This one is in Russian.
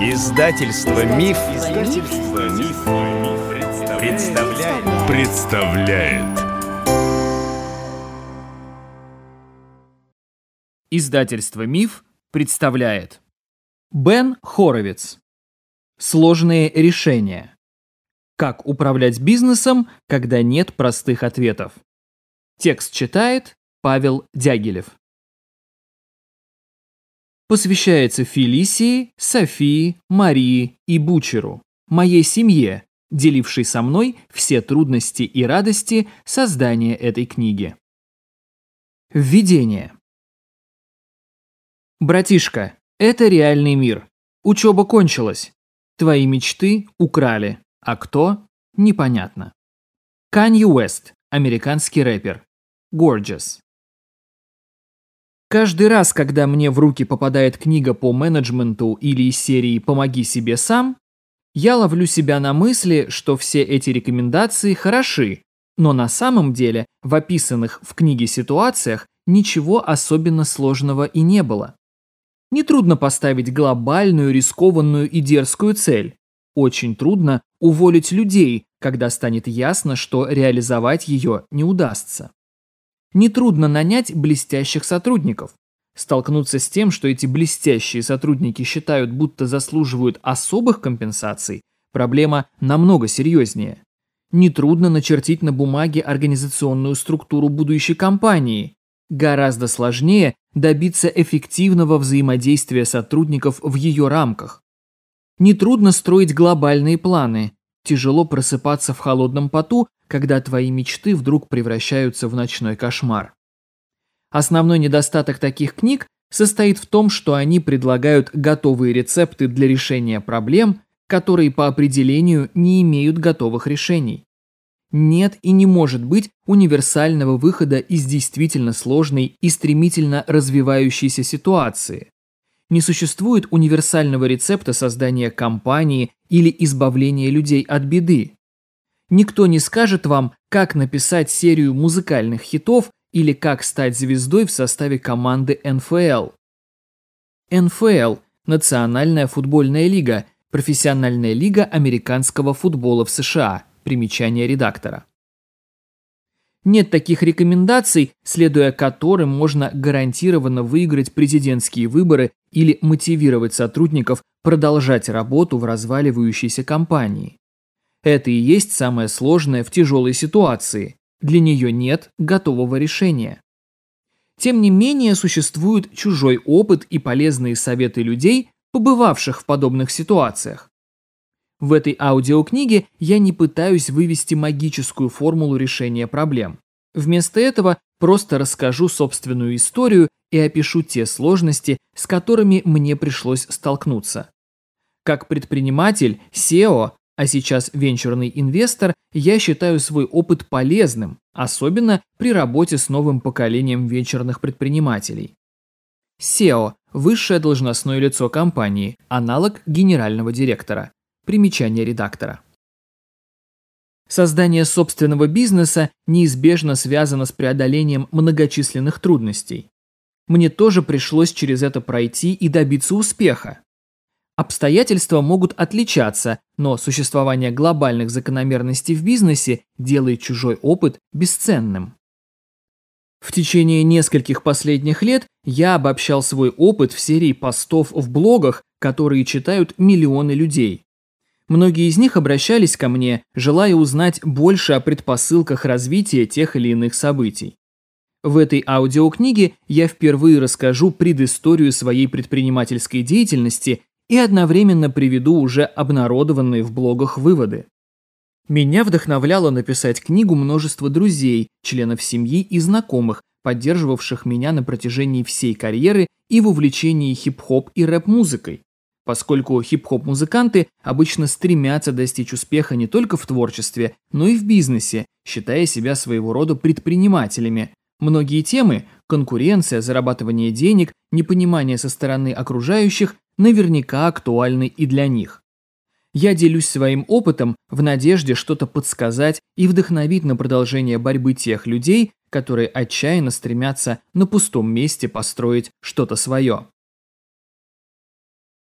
Издательство Миф, Издательство Миф, представляет. представляет. Издательство Миф представляет. Бен Хоровиц. Сложные решения. Как управлять бизнесом, когда нет простых ответов. Текст читает Павел Дягилев посвящается Фелисии, Софии, Марии и Бучеру, моей семье, делившей со мной все трудности и радости создания этой книги. Введение. Братишка, это реальный мир. Учеба кончилась. Твои мечты украли. А кто? Непонятно. Канье Уэст, американский рэпер. Gorgeous. Каждый раз, когда мне в руки попадает книга по менеджменту или из серии «Помоги себе сам», я ловлю себя на мысли, что все эти рекомендации хороши, но на самом деле в описанных в книге ситуациях ничего особенно сложного и не было. Нетрудно поставить глобальную, рискованную и дерзкую цель. Очень трудно уволить людей, когда станет ясно, что реализовать ее не удастся. Нетрудно нанять блестящих сотрудников. Столкнуться с тем, что эти блестящие сотрудники считают, будто заслуживают особых компенсаций, проблема намного серьезнее. Нетрудно начертить на бумаге организационную структуру будущей компании. Гораздо сложнее добиться эффективного взаимодействия сотрудников в ее рамках. Нетрудно строить глобальные планы. Тяжело просыпаться в холодном поту когда твои мечты вдруг превращаются в ночной кошмар. Основной недостаток таких книг состоит в том, что они предлагают готовые рецепты для решения проблем, которые по определению не имеют готовых решений. Нет и не может быть универсального выхода из действительно сложной и стремительно развивающейся ситуации. Не существует универсального рецепта создания компании или избавления людей от беды. Никто не скажет вам, как написать серию музыкальных хитов или как стать звездой в составе команды НФЛ. НФЛ – Национальная футбольная лига, профессиональная лига американского футбола в США. Примечание редактора. Нет таких рекомендаций, следуя которым можно гарантированно выиграть президентские выборы или мотивировать сотрудников продолжать работу в разваливающейся компании. Это и есть самое сложное в тяжелой ситуации. Для нее нет готового решения. Тем не менее, существует чужой опыт и полезные советы людей, побывавших в подобных ситуациях. В этой аудиокниге я не пытаюсь вывести магическую формулу решения проблем. Вместо этого просто расскажу собственную историю и опишу те сложности, с которыми мне пришлось столкнуться. Как предприниматель, SEO а сейчас венчурный инвестор, я считаю свой опыт полезным, особенно при работе с новым поколением венчурных предпринимателей. SEO – высшее должностное лицо компании, аналог генерального директора. Примечание редактора. Создание собственного бизнеса неизбежно связано с преодолением многочисленных трудностей. Мне тоже пришлось через это пройти и добиться успеха. Обстоятельства могут отличаться, но существование глобальных закономерностей в бизнесе делает чужой опыт бесценным. В течение нескольких последних лет я обобщал свой опыт в серии постов в блогах, которые читают миллионы людей. Многие из них обращались ко мне, желая узнать больше о предпосылках развития тех или иных событий. В этой аудиокниге я впервые расскажу предысторию своей предпринимательской деятельности и одновременно приведу уже обнародованные в блогах выводы. Меня вдохновляло написать книгу множество друзей, членов семьи и знакомых, поддерживавших меня на протяжении всей карьеры и в увлечении хип-хоп и рэп-музыкой, поскольку хип-хоп-музыканты обычно стремятся достичь успеха не только в творчестве, но и в бизнесе, считая себя своего рода предпринимателями. Многие темы – конкуренция, зарабатывание денег, непонимание со стороны окружающих наверняка актуальны и для них. Я делюсь своим опытом в надежде что-то подсказать и вдохновить на продолжение борьбы тех людей, которые отчаянно стремятся на пустом месте построить что-то свое.